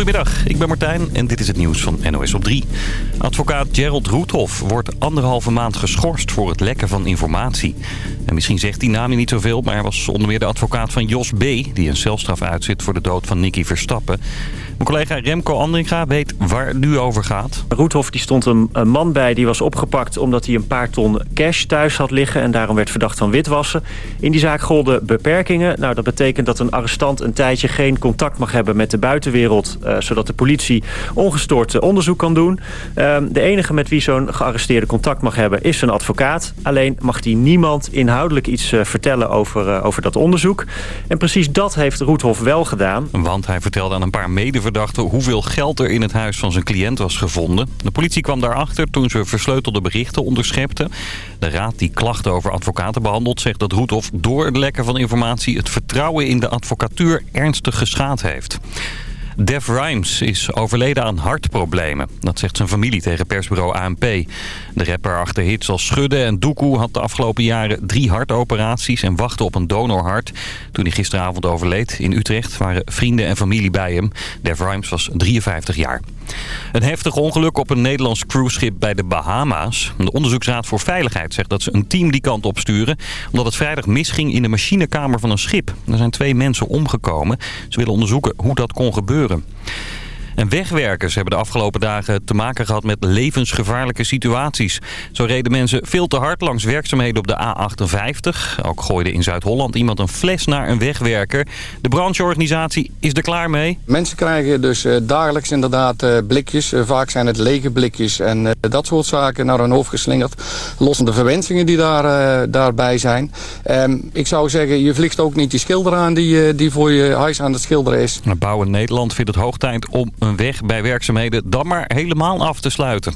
Goedemiddag, ik ben Martijn en dit is het nieuws van NOS op 3. Advocaat Gerald Roethoff wordt anderhalve maand geschorst voor het lekken van informatie. En misschien zegt die naam je niet zoveel, maar hij was onder meer de advocaat van Jos B... die een celstraf uitzit voor de dood van Nicky Verstappen. Mijn collega Remco Andringa weet waar het nu over gaat. Roethoff die stond een, een man bij die was opgepakt omdat hij een paar ton cash thuis had liggen... en daarom werd verdacht van witwassen. In die zaak golden beperkingen. Nou, dat betekent dat een arrestant een tijdje geen contact mag hebben met de buitenwereld... Uh, zodat de politie ongestoord onderzoek kan doen. Uh, de enige met wie zo'n gearresteerde contact mag hebben is zijn advocaat. Alleen mag hij niemand inhoudelijk iets uh, vertellen over, over dat onderzoek. En precies dat heeft Roethoff wel gedaan. Want hij vertelde aan een paar medeverdachten hoeveel geld er in het huis van zijn cliënt was gevonden. De politie kwam daarachter toen ze versleutelde berichten onderschepten. De raad die klachten over advocaten behandelt zegt dat Roethoff door het lekken van informatie het vertrouwen in de advocatuur ernstig geschaad heeft. Def Rhymes is overleden aan hartproblemen. Dat zegt zijn familie tegen persbureau ANP. De rapper achter hits als Schudden en Doekoe had de afgelopen jaren drie hartoperaties... en wachtte op een donorhart. Toen hij gisteravond overleed in Utrecht waren vrienden en familie bij hem. Def Rhymes was 53 jaar. Een heftig ongeluk op een Nederlands cruiseschip bij de Bahama's. De Onderzoeksraad voor Veiligheid zegt dat ze een team die kant op sturen... omdat het vrijdag misging in de machinekamer van een schip. Er zijn twee mensen omgekomen. Ze willen onderzoeken hoe dat kon gebeuren. En wegwerkers hebben de afgelopen dagen te maken gehad met levensgevaarlijke situaties. Zo reden mensen veel te hard langs werkzaamheden op de A58. Ook gooide in Zuid-Holland iemand een fles naar een wegwerker. De brancheorganisatie is er klaar mee. Mensen krijgen dus uh, dagelijks inderdaad uh, blikjes. Uh, vaak zijn het lege blikjes en dat soort zaken naar hun hoofd geslingerd. Lossende verwensingen die daar, daarbij zijn. Um, ik zou zeggen, je vliegt ook niet die schilder aan die, die voor je huis aan het schilderen is. Bouwen Nederland vindt het hoog tijd om een weg bij werkzaamheden dan maar helemaal af te sluiten.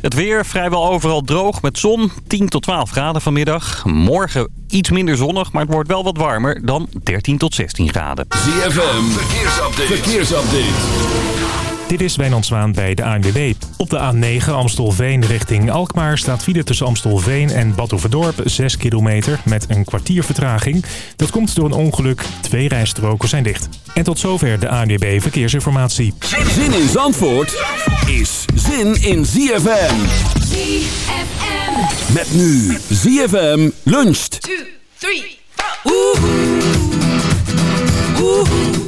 Het weer vrijwel overal droog met zon. 10 tot 12 graden vanmiddag. Morgen iets minder zonnig, maar het wordt wel wat warmer dan 13 tot 16 graden. ZFM, verkeersupdate. verkeersupdate. Dit is Wijnand Zwaan bij de ANWB. Op de A9 Amstelveen richting Alkmaar staat file tussen Amstelveen en Badhoevedorp 6 kilometer met een kwartier vertraging. Dat komt door een ongeluk. Twee rijstroken zijn dicht. En tot zover de ANWB Verkeersinformatie. Zin in Zandvoort is zin in ZFM. ZFM. Met nu ZFM luncht. 2, 3, 4. Oeh.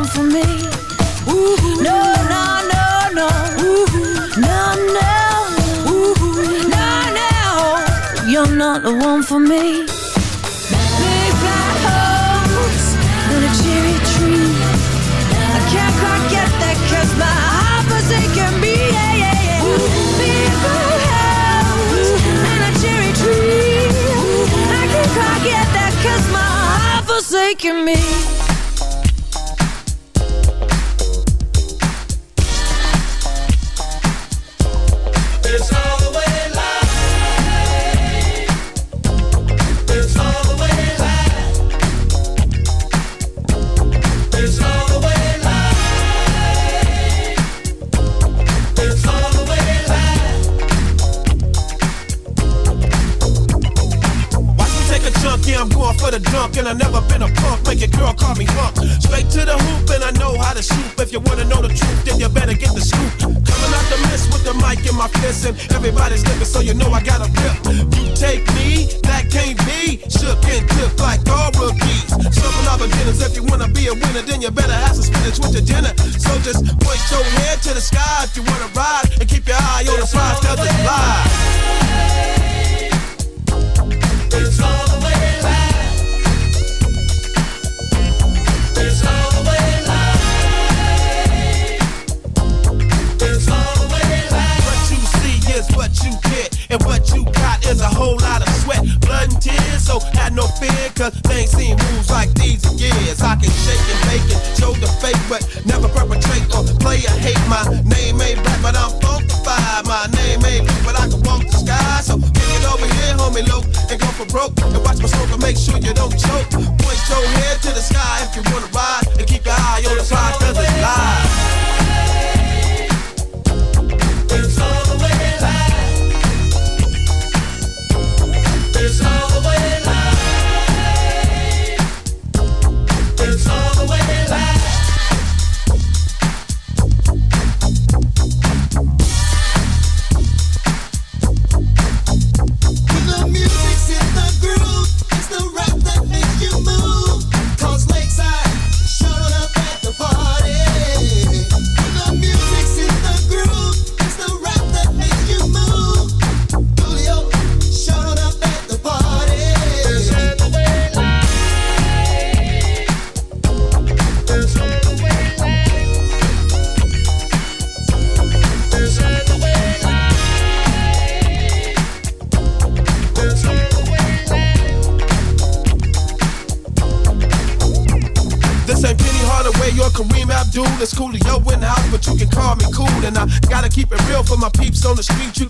come for me. Ooh, no, no, no, no. Ooh, no, no. Ooh, no, no. You're not the one for me. Big black holes and a cherry tree. I can't my me. Big black holes and a cherry tree. I can't my me.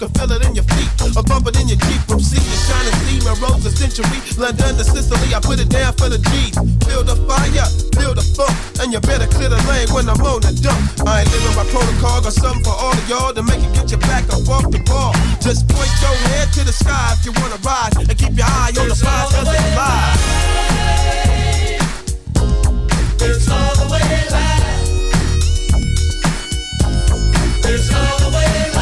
can feel it in your feet. A bumping in your Jeep from sea to shining steam and roads a century, London to Sicily. I put it down for the G's. Build a fire, build a funk, and you better clear the lane when I'm on the dump. I ain't living by protocol, got something for all of y'all to make it get your back up off the ball. Just point your head to the sky if you wanna rise, and keep your eye on it's the prize 'cause it's live. It's all the way back. It's all the way back.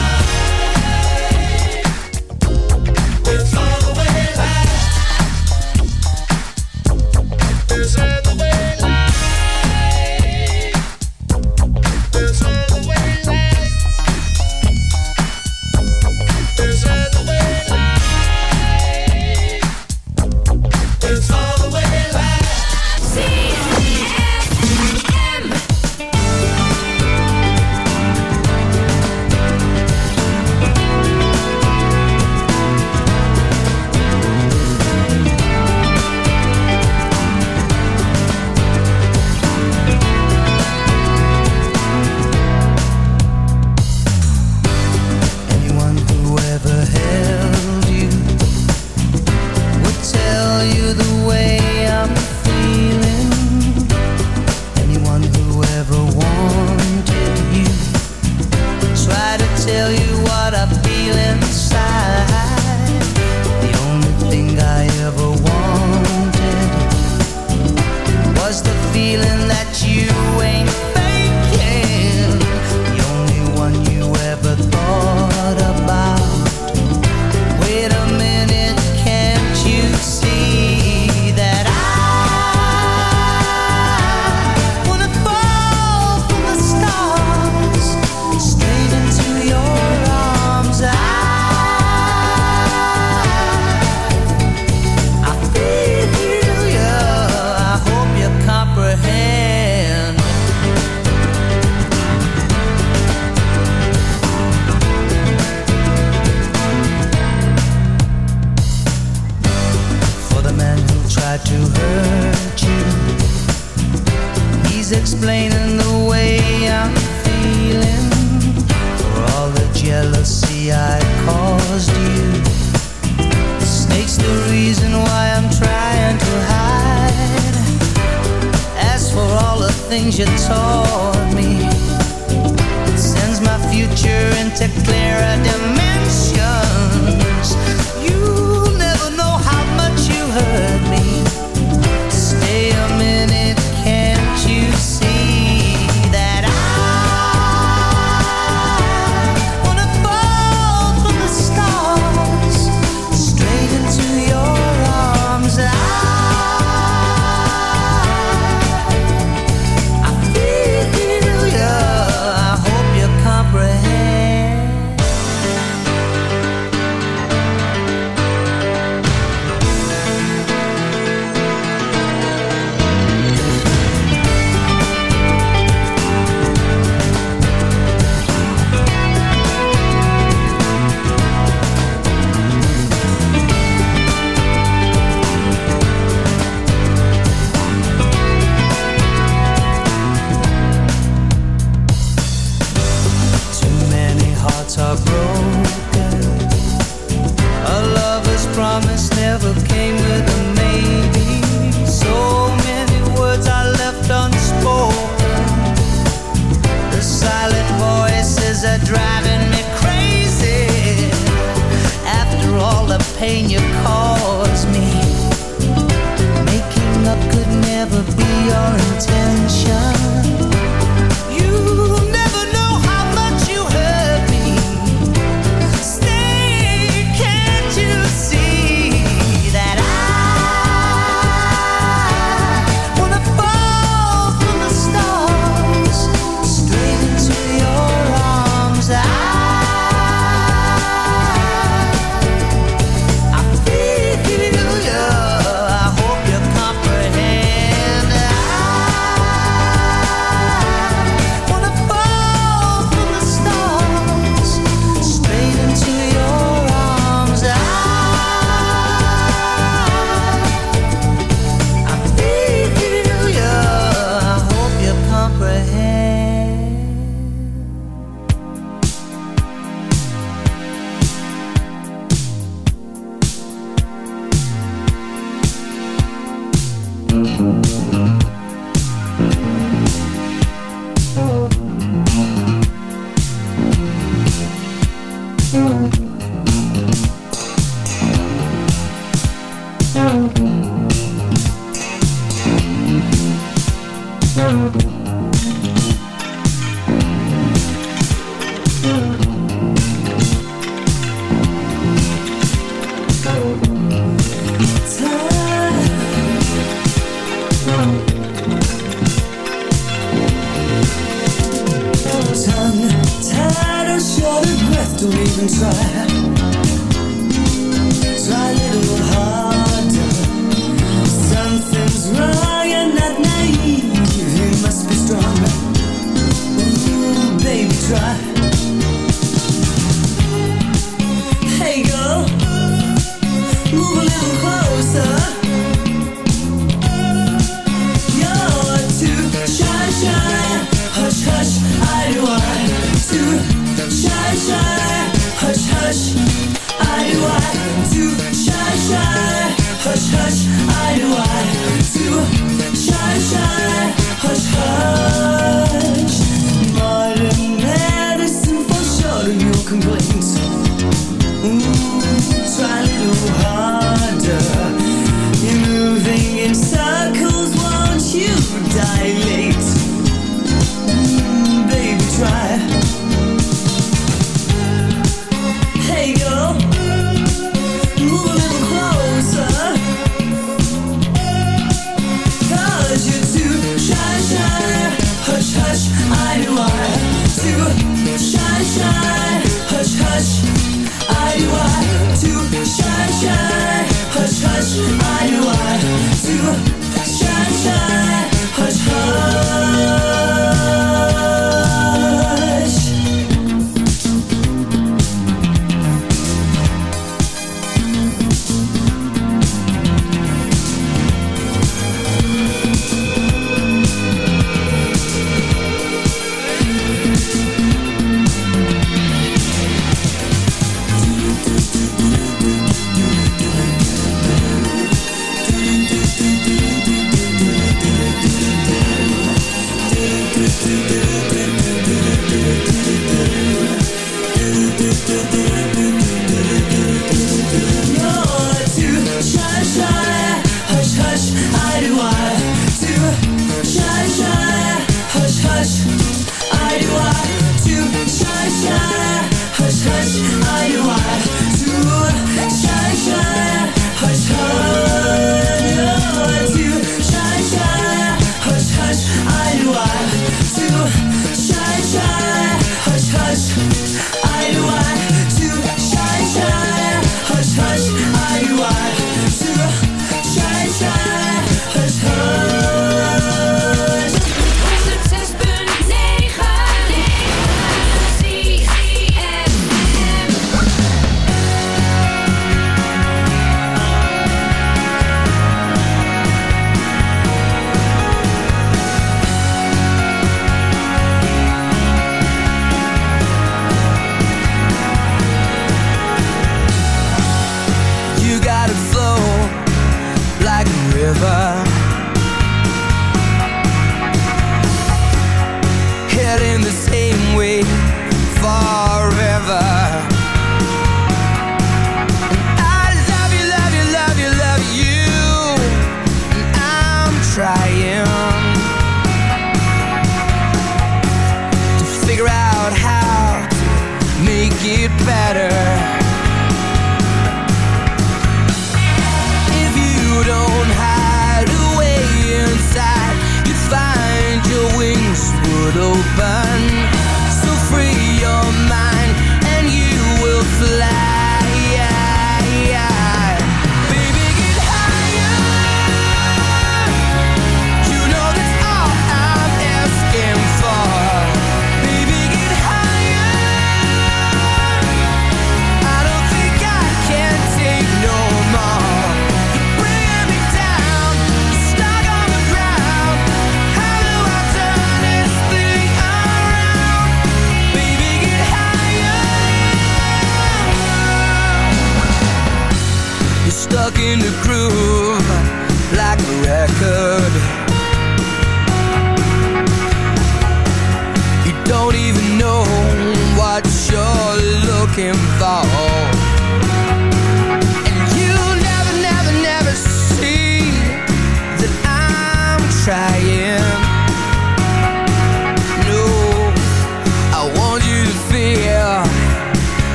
river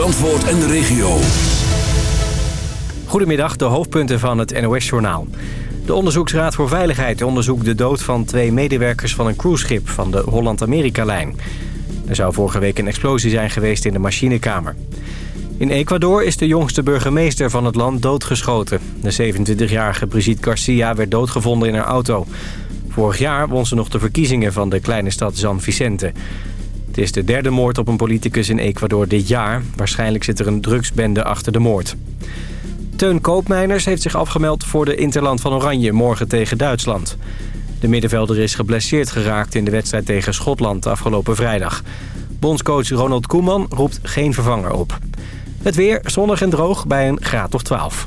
Zandvoort en de regio. Goedemiddag, de hoofdpunten van het NOS-journaal. De Onderzoeksraad voor Veiligheid onderzoekt de dood van twee medewerkers van een cruiseschip van de Holland-Amerika-lijn. Er zou vorige week een explosie zijn geweest in de machinekamer. In Ecuador is de jongste burgemeester van het land doodgeschoten. De 27-jarige Brigitte Garcia werd doodgevonden in haar auto. Vorig jaar won ze nog de verkiezingen van de kleine stad San Vicente. Het is de derde moord op een politicus in Ecuador dit jaar. Waarschijnlijk zit er een drugsbende achter de moord. Teun Koopmeiners heeft zich afgemeld voor de Interland van Oranje morgen tegen Duitsland. De middenvelder is geblesseerd geraakt in de wedstrijd tegen Schotland afgelopen vrijdag. Bondscoach Ronald Koeman roept geen vervanger op. Het weer zonnig en droog bij een graad of 12.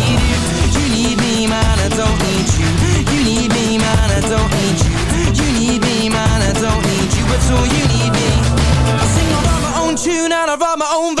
don't need you. You need me, man, I don't need you. You need me, man, I don't need you at all. You need me. I sing, I my own tune and I write my own verse.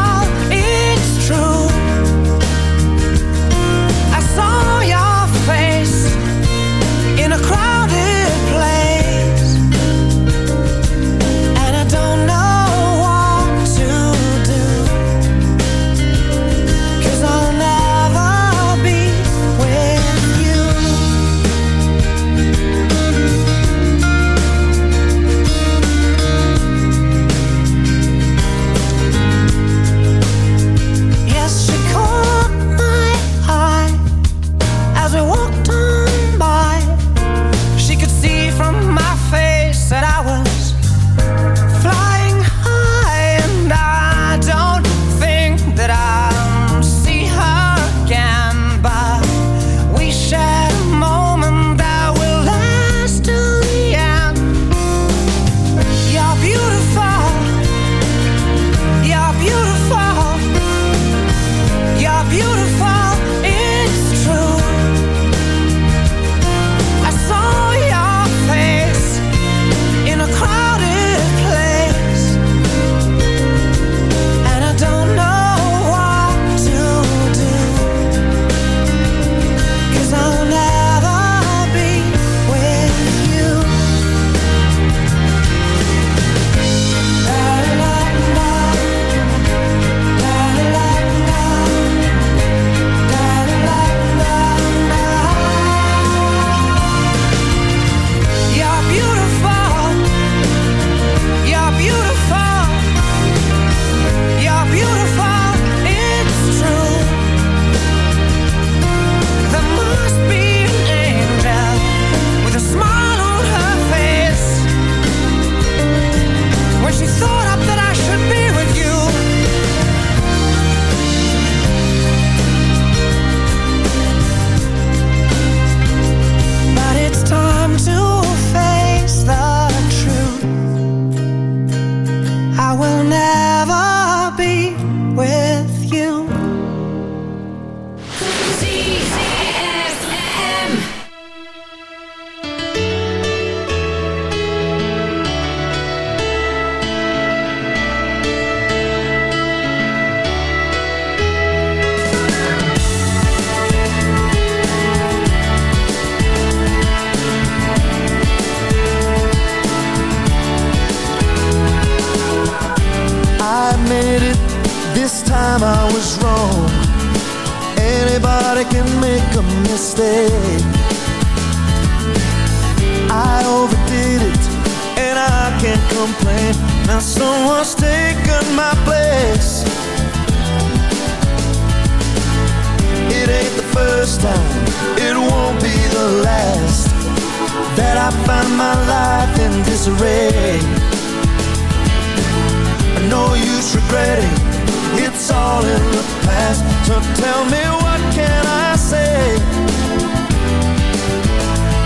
Past. So tell me what can I say?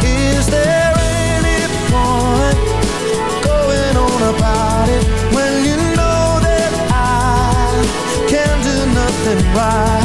Is there any point going on about it when you know that I can do nothing right?